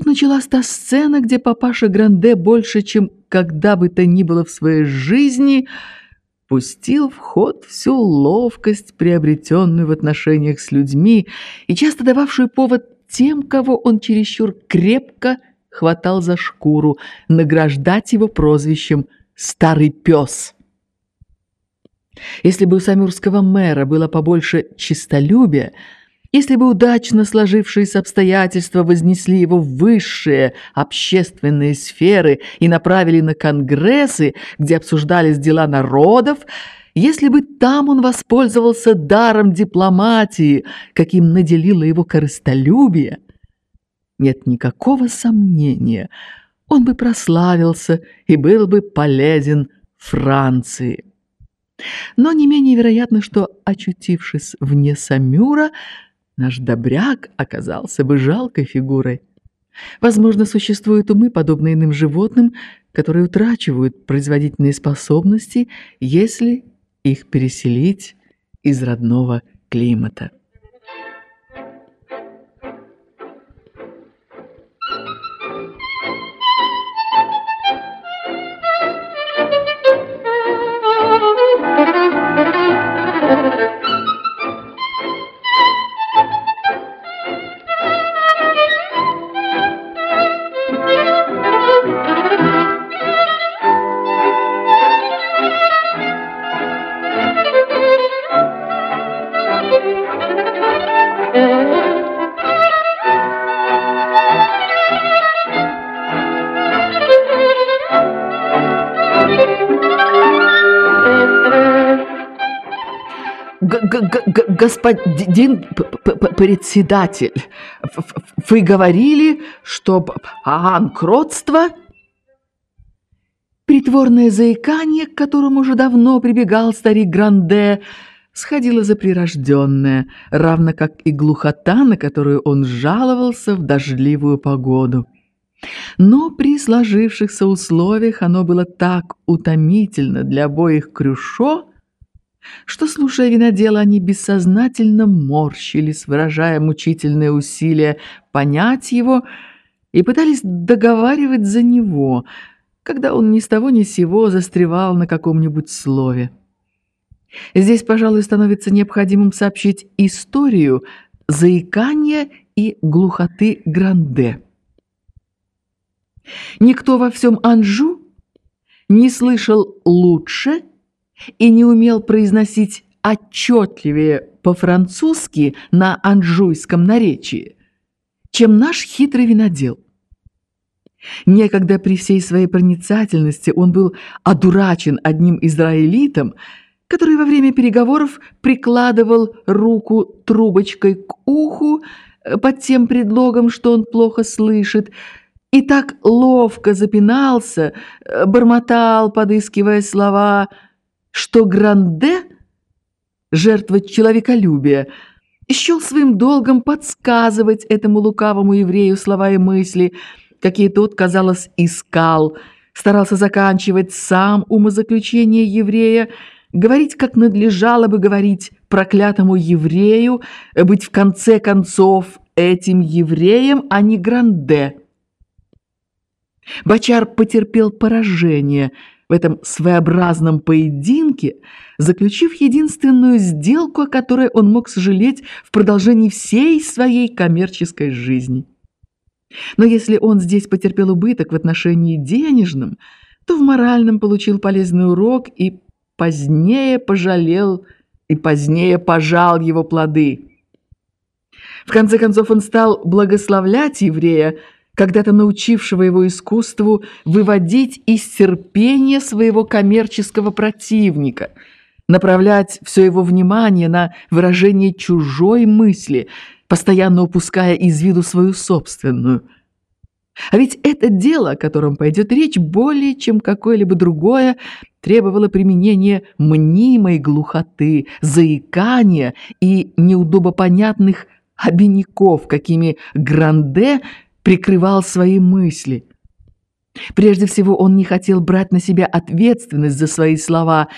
тут началась та сцена, где папаша Гранде больше, чем когда бы то ни было в своей жизни, пустил в ход всю ловкость, приобретенную в отношениях с людьми и часто дававшую повод тем, кого он чересчур крепко хватал за шкуру, награждать его прозвищем «старый пес». Если бы у самюрского мэра было побольше честолюбия, если бы удачно сложившиеся обстоятельства вознесли его в высшие общественные сферы и направили на конгрессы, где обсуждались дела народов, если бы там он воспользовался даром дипломатии, каким наделило его корыстолюбие, нет никакого сомнения, он бы прославился и был бы полезен Франции. Но не менее вероятно, что, очутившись вне Самюра, наш добряк оказался бы жалкой фигурой. Возможно, существуют умы, подобные иным животным, которые утрачивают производительные способности, если их переселить из родного климата. Господин председатель, вы говорили, что банкротство... Притворное заикание, к которому уже давно прибегал старик Гранде, сходило за прирожденное, равно как и глухота, на которую он жаловался в дождливую погоду. Но при сложившихся условиях оно было так утомительно для обоих Крюшо, что, слушая винодела, они бессознательно морщились, выражая мучительные усилия понять его, и пытались договаривать за него, когда он ни с того ни сего застревал на каком-нибудь слове. Здесь, пожалуй, становится необходимым сообщить историю заикания и глухоты Гранде. Никто во всем Анжу не слышал лучше и не умел произносить отчетливее по-французски на анжуйском наречии, чем наш хитрый винодел. Некогда при всей своей проницательности он был одурачен одним израилитом, который во время переговоров прикладывал руку трубочкой к уху э, под тем предлогом, что он плохо слышит, и так ловко запинался, э, бормотал, подыскивая слова – что Гранде, жертва человеколюбия, счел своим долгом подсказывать этому лукавому еврею слова и мысли, какие тот, казалось, искал, старался заканчивать сам умозаключение еврея, говорить, как надлежало бы говорить проклятому еврею, быть в конце концов этим евреем, а не Гранде. Бачар потерпел поражение – в этом своеобразном поединке, заключив единственную сделку, о которой он мог сожалеть в продолжении всей своей коммерческой жизни. Но если он здесь потерпел убыток в отношении денежном, то в моральном получил полезный урок и позднее пожалел и позднее пожал его плоды. В конце концов он стал благословлять еврея, когда-то научившего его искусству выводить из терпения своего коммерческого противника, направлять все его внимание на выражение чужой мысли, постоянно упуская из виду свою собственную. А ведь это дело, о котором пойдет речь, более чем какое-либо другое, требовало применения мнимой глухоты, заикания и неудобопонятных обиняков, какими Гранде – прикрывал свои мысли. Прежде всего, он не хотел брать на себя ответственность за свои слова.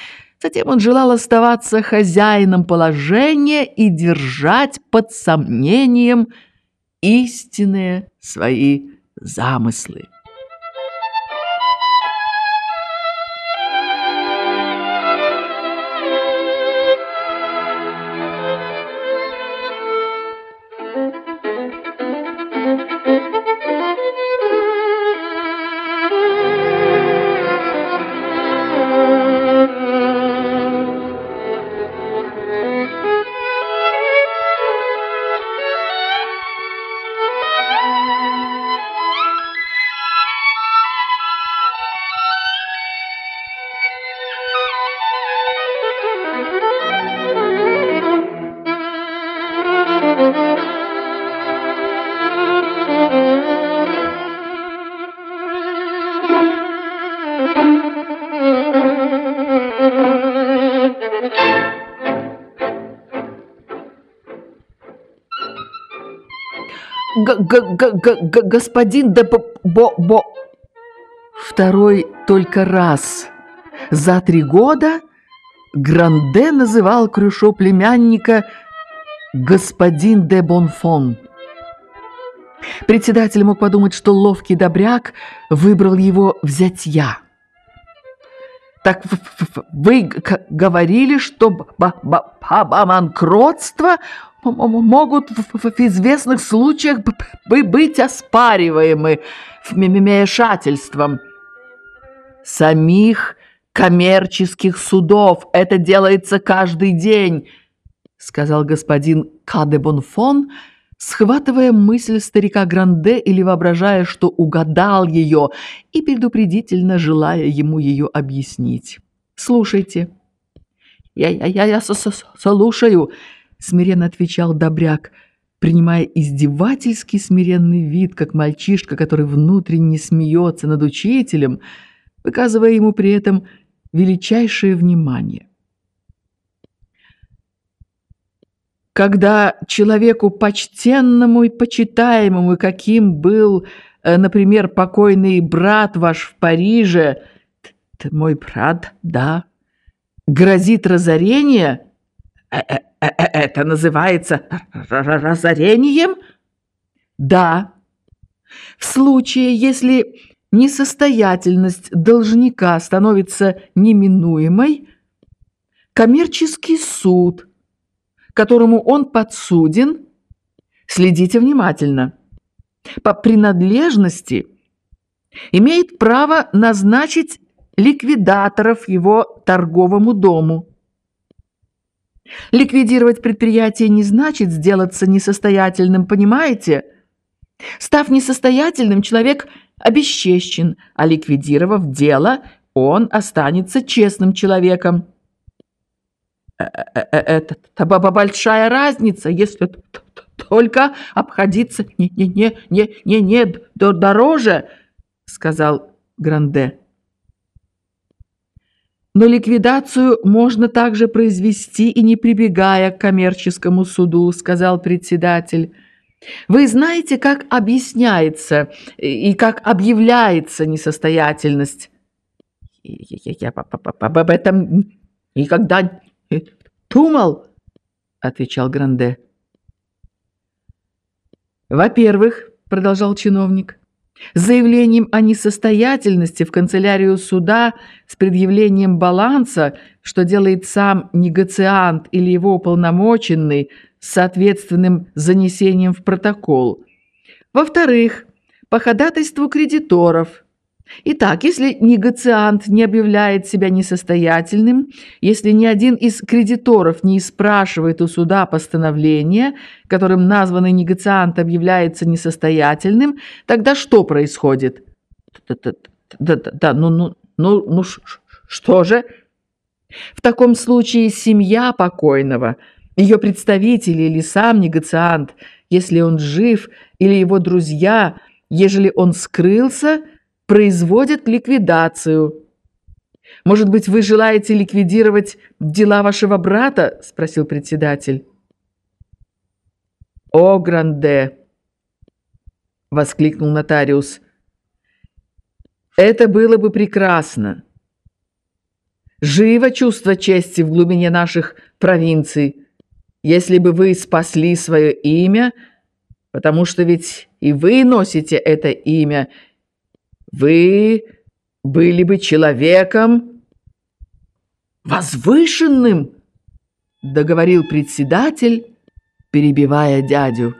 Затем он желал оставаться хозяином положения и держать под сомнением истинные свои замыслы. Господин де бо бо Второй только раз за три года Гранде называл Крюшо племянника господин де Бонфон. Председатель мог подумать, что ловкий добряк выбрал его взять я. Так вы говорили, что банкротство могут в известных случаях быть оспариваемы вмешательством самих коммерческих судов. Это делается каждый день, сказал господин Кадебонфон, схватывая мысль старика Гранде или воображая, что угадал ее, и предупредительно желая ему ее объяснить. «Слушайте». «Я, я, я, я слушаю», — смиренно отвечал Добряк, принимая издевательский смиренный вид, как мальчишка, который внутренне смеется над учителем, выказывая ему при этом величайшее внимание. Когда человеку почтенному и почитаемому, каким был, э, например, покойный брат ваш в Париже, мой брат, да, грозит разорение, э, э, это называется разорением? Да. В случае, если несостоятельность должника становится неминуемой, коммерческий суд – которому он подсуден, следите внимательно. По принадлежности имеет право назначить ликвидаторов его торговому дому. Ликвидировать предприятие не значит сделаться несостоятельным, понимаете? Став несостоятельным, человек обесчещен, а ликвидировав дело, он останется честным человеком. Это большая разница, если только обходиться не не не не не не дороже, сказал Гранде. Но ликвидацию можно также произвести и не прибегая к коммерческому суду, сказал председатель. Вы знаете, как объясняется и как объявляется несостоятельность? Я, я, я об этом никогда «Думал», — отвечал Гранде. «Во-первых», — продолжал чиновник, — «с заявлением о несостоятельности в канцелярию суда с предъявлением баланса, что делает сам негациант или его уполномоченный с соответственным занесением в протокол. Во-вторых, по ходатайству кредиторов, Итак, если негациант не объявляет себя несостоятельным, если ни один из кредиторов не спрашивает у суда постановления, которым названный негациант объявляется несостоятельным, тогда что происходит? Да-да-да, ну, ну, ну, ну что же? В таком случае семья покойного, ее представители или сам негациант, если он жив, или его друзья, ежели он скрылся – производят ликвидацию. Может быть, вы желаете ликвидировать дела вашего брата? спросил председатель. О, Гранде, воскликнул нотариус. Это было бы прекрасно. Живо чувство чести в глубине наших провинций. Если бы вы спасли свое имя, потому что ведь и вы носите это имя. Вы были бы человеком возвышенным, договорил председатель, перебивая дядю.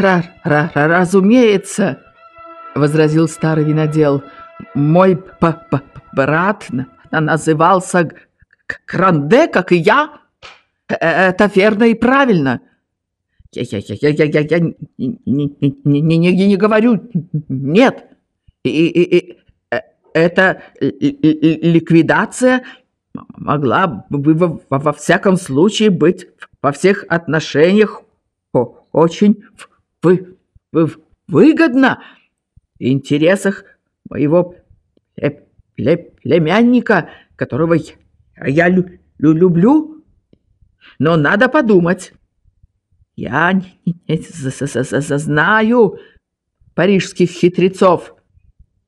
Ра -ра -ра «Разумеется», — возразил старый винодел, — «мой п -п брат назывался Кранде, как и я. Э, это верно и правильно». Я, я, я, я, я, я не, не, не, не, не говорю «нет». И, и, и, э, эта ликвидация могла бы во, во всяком случае быть во всех отношениях очень вы, вы, выгодно в интересах моего племянника, которого я, я лю, лю, люблю. Но надо подумать. Я не, не, знаю парижских хитрецов.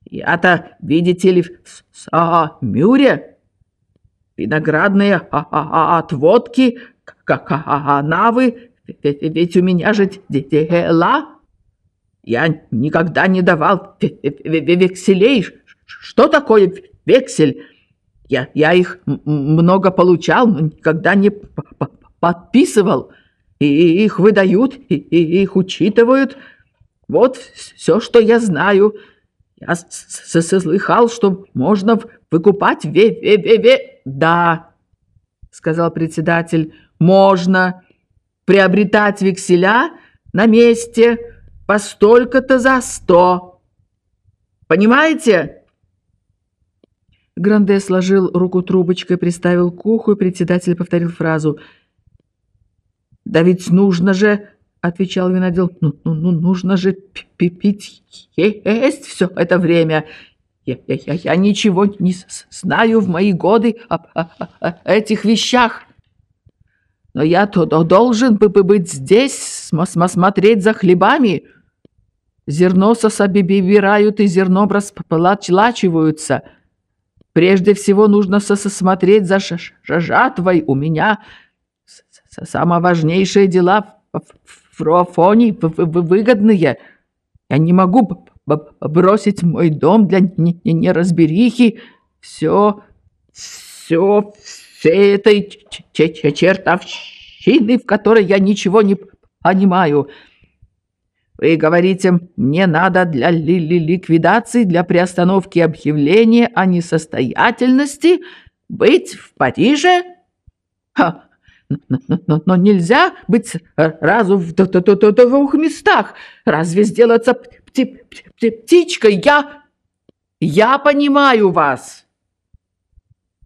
Я-то, видите ли, в Самюре виноградные а, а, а, отводки, как канавы ведь у меня же дела. Я никогда не давал векселей. Что такое вексель? Я, я их много получал, но никогда не подписывал. И их выдают, и, их учитывают. Вот все, что я знаю. Я слыхал, что можно выкупать ве-ве-ве-ве. Да, сказал председатель, можно приобретать векселя на месте по столько-то за сто. Понимаете?» Гранде сложил руку трубочкой, приставил к уху, и председатель повторил фразу. «Да ведь нужно же...» — отвечал винодел. «Ну, ну, ну нужно же пить есть все это время. Я, я, я, я ничего не знаю в мои годы об, о, о этих вещах». Но я-то должен бы быть здесь, смотреть за хлебами. Зерно собирают и зерном расплачиваются. Прежде всего нужно смотреть за жатвой. У меня самое важнейшие дела в Руафоне выгодные. Я не могу бросить мой дом для неразберихи. Все, все, всей этой чертовщины, в которой я ничего не понимаю. Вы говорите, мне надо для ли ли ликвидации, для приостановки объявления о несостоятельности быть в Париже? Ха, но, но, но, нельзя быть разу в двух местах. Разве сделаться пти пти птичкой? Я... Я понимаю вас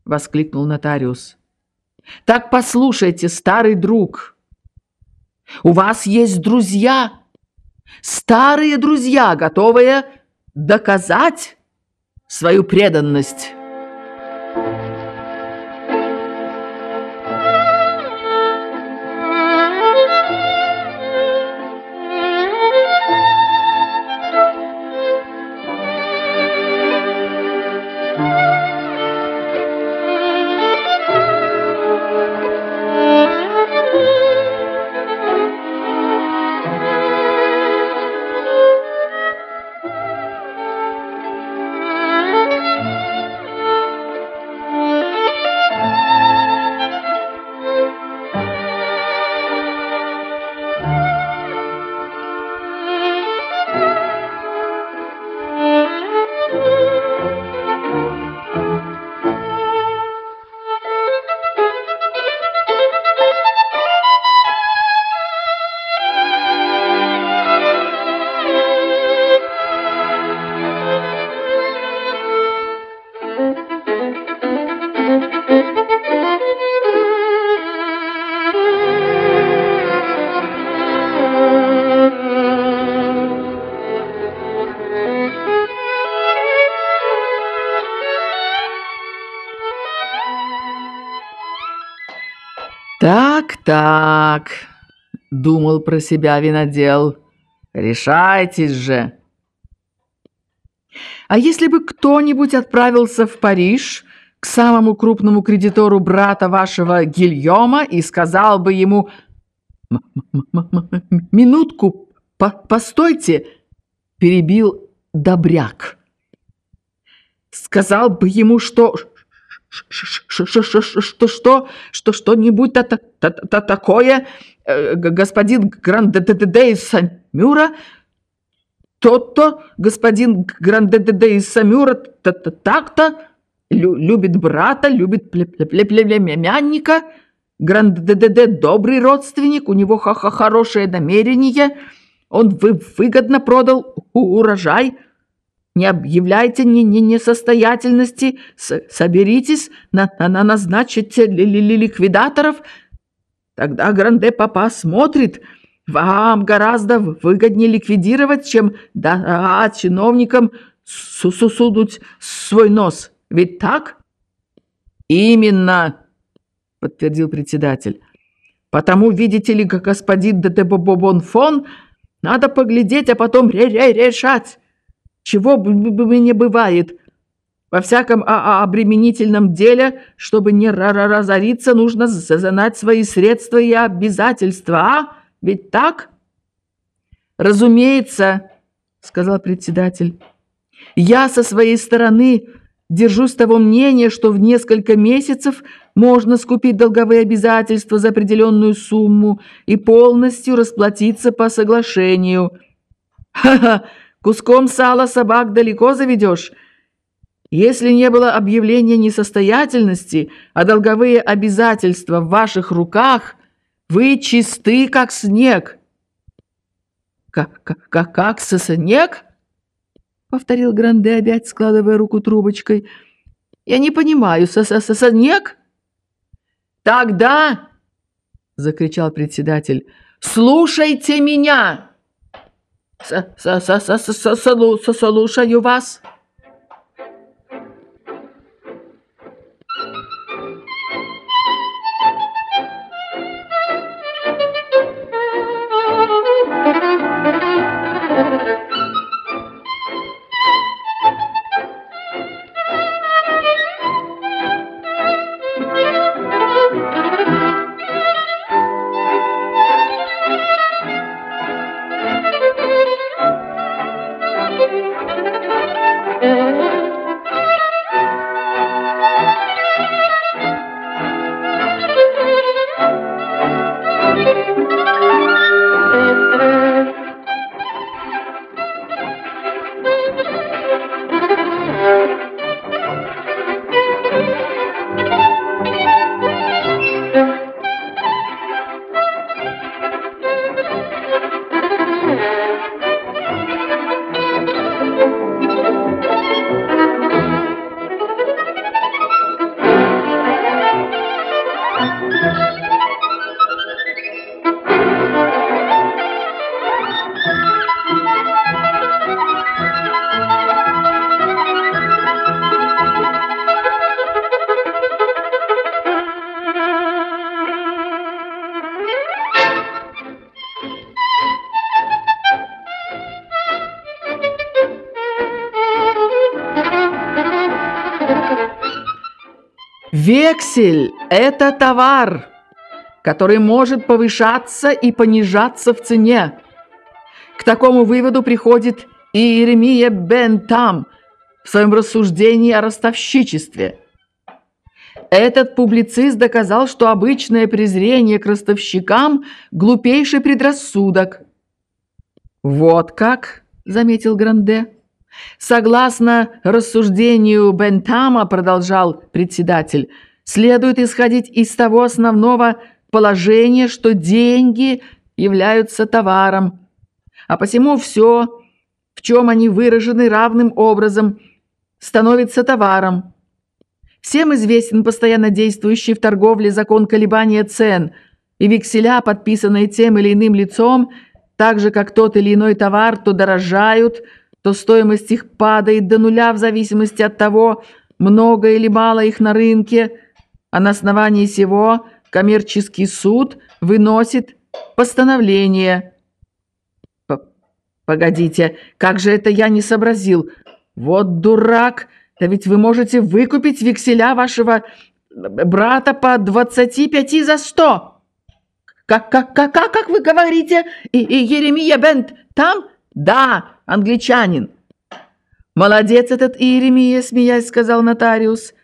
воскликнул нотариус. Так послушайте, старый друг, у вас есть друзья, старые друзья, готовые доказать свою преданность. «Так, так», — думал про себя винодел, — «решайтесь же». А если бы кто-нибудь отправился в Париж к самому крупному кредитору брата вашего Гильома и сказал бы ему «Минутку, по постойте», — перебил Добряк. Сказал бы ему, что что что что что-нибудь такое господин Грандедеде из Самюра тот-то господин Грандедеде из Самюра так-то любит брата, любит племянника. Грандедеде добрый родственник, у него ха-ха хорошее намерение. Он вы выгодно продал урожай. Не объявляйте ни, ни несостоятельности, С соберитесь, на, на назначите ли, ли, ли, ликвидаторов. Тогда Гранде Папа смотрит, вам гораздо выгоднее ликвидировать, чем да, чиновникам сусудуть свой нос. Ведь так? Именно, подтвердил председатель. Потому, видите ли, господин Дебобобон фон, надо поглядеть, а потом ре -ре решать. Чего бы не бывает. Во всяком обременительном деле, чтобы не разориться, нужно знать свои средства и обязательства, а? Ведь так? Разумеется, сказал председатель. Я со своей стороны Держусь того мнения, что в несколько месяцев можно скупить долговые обязательства за определенную сумму и полностью расплатиться по соглашению. Ха-ха, куском сала собак далеко заведешь. Если не было объявления несостоятельности, а долговые обязательства в ваших руках, вы чисты, как снег. Как, как, как, как снег? — повторил Гранде, опять складывая руку трубочкой. «Я не понимаю, снег?» «Тогда!» — закричал председатель. «Слушайте меня!» «Слушаю вас!» Вексель – это товар, который может повышаться и понижаться в цене. К такому выводу приходит и Иеремия Бен-Там в своем рассуждении о ростовщичестве. Этот публицист доказал, что обычное презрение к ростовщикам – глупейший предрассудок. «Вот как», – заметил Гранде. Согласно рассуждению Бентама, продолжал председатель, следует исходить из того основного положения, что деньги являются товаром, а посему все, в чем они выражены равным образом, становится товаром. Всем известен постоянно действующий в торговле закон колебания цен, и векселя, подписанные тем или иным лицом, так же, как тот или иной товар, то дорожают – то стоимость их падает до нуля в зависимости от того, много или мало их на рынке, а на основании сего коммерческий суд выносит постановление. П Погодите, как же это я не сообразил? Вот дурак! Да ведь вы можете выкупить векселя вашего брата по 25 за 100. Как, как, как, как, вы говорите? И, и Еремия Бент там? Да, англичанин. Молодец этот Иеремия, смеясь, сказал нотариус.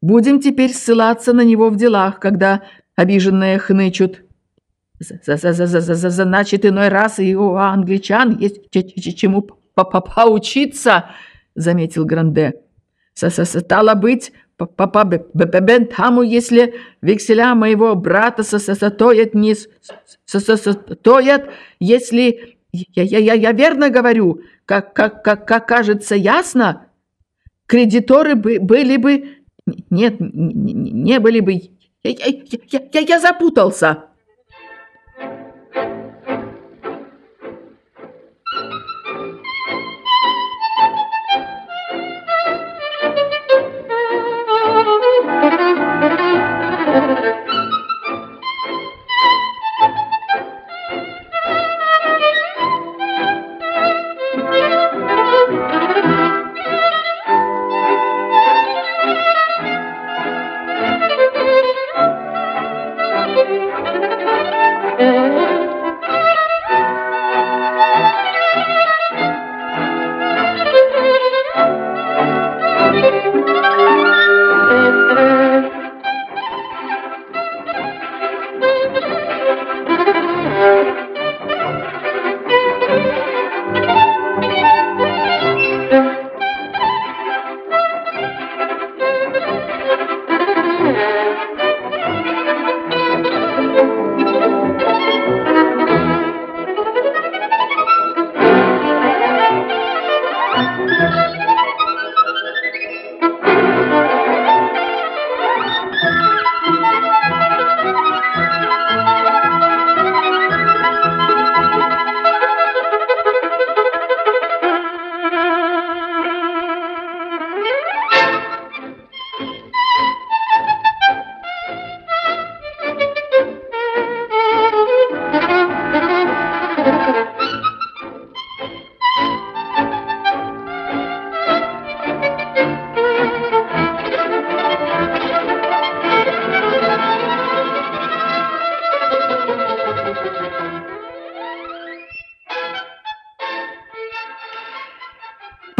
Будем теперь ссылаться на него в делах, когда обиженные хнычут. Значит, иной раз и у англичан есть чему поучиться, заметил Гранде. Стало быть, папа Бентаму, если векселя моего брата стоят не стоят, если я, я, я, я верно говорю, как, как, как, как кажется ясно, кредиторы бы, были бы, нет, не, не были бы, я, я, я, я запутался.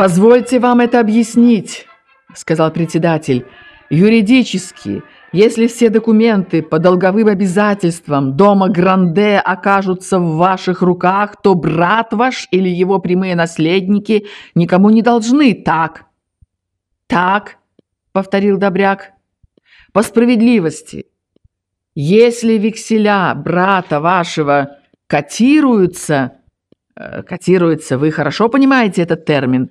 «Позвольте вам это объяснить», — сказал председатель. «Юридически, если все документы по долговым обязательствам дома Гранде окажутся в ваших руках, то брат ваш или его прямые наследники никому не должны, так?» «Так», — повторил Добряк, — «по справедливости, если векселя брата вашего котируются...» э, «Котируются, вы хорошо понимаете этот термин?»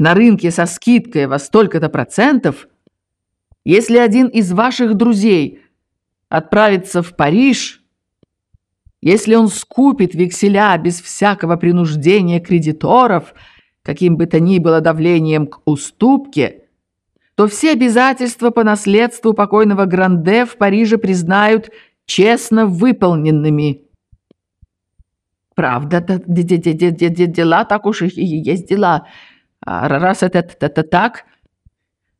На рынке со скидкой во столько-то процентов, если один из ваших друзей отправится в Париж, если он скупит векселя без всякого принуждения кредиторов, каким бы то ни было давлением к уступке, то все обязательства по наследству покойного Гранде в Париже признают честно выполненными. Правда, дела так уж и есть дела – а раз это, это так,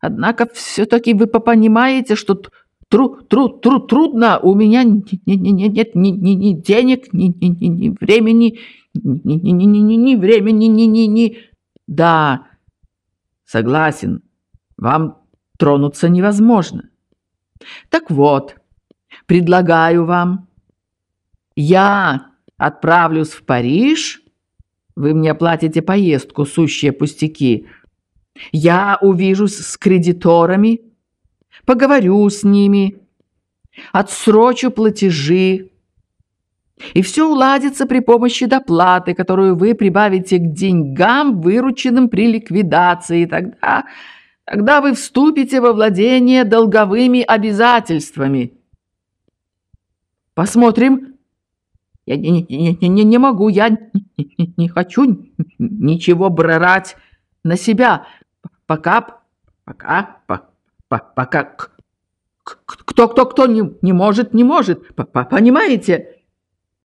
однако все-таки вы понимаете, что тру, тру, тру, трудно, у меня не, не, не, нет ни, ни, ни денег, ни, ни, ни, ни времени, ни, ни, ни, ни, ни, ни времени, ни, ни, ни... Да, согласен, вам тронуться невозможно. Так вот, предлагаю вам, я отправлюсь в Париж вы мне оплатите поездку, сущие пустяки. Я увижусь с кредиторами, поговорю с ними, отсрочу платежи. И все уладится при помощи доплаты, которую вы прибавите к деньгам, вырученным при ликвидации. Тогда, тогда вы вступите во владение долговыми обязательствами. Посмотрим, я не, не, не, не могу, я не, не хочу ничего брать на себя. Пока, пока, пока, пока Кто-кто-кто не, не может, не может. Понимаете?